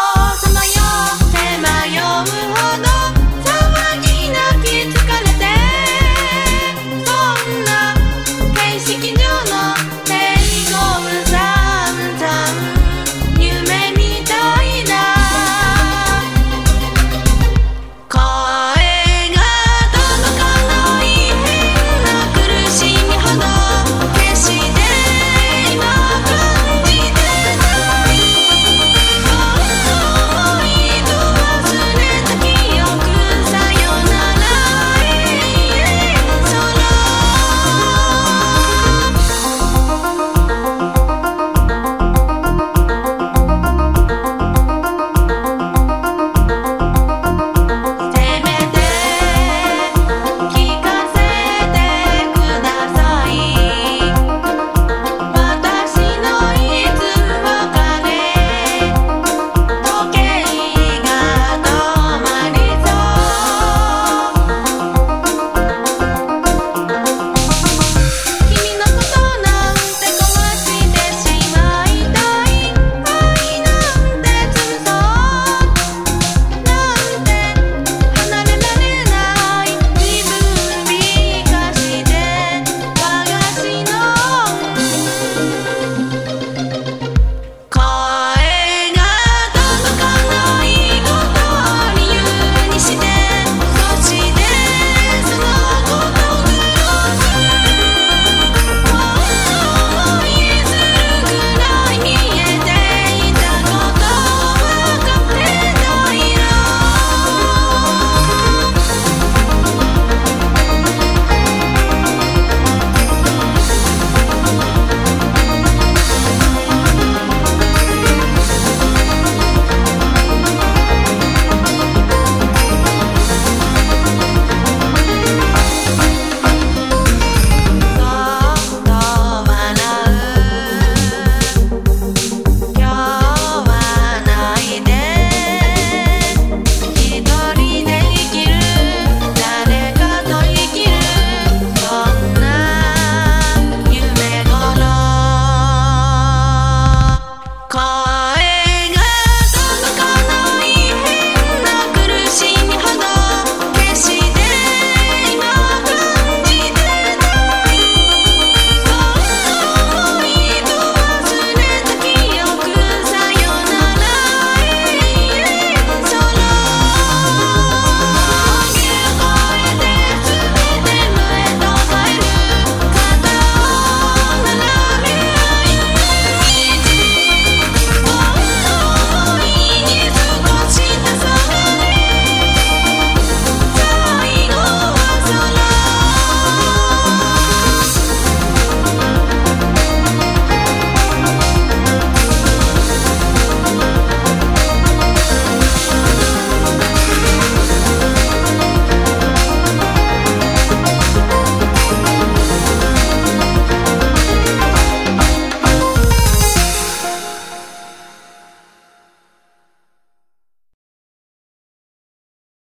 Oh.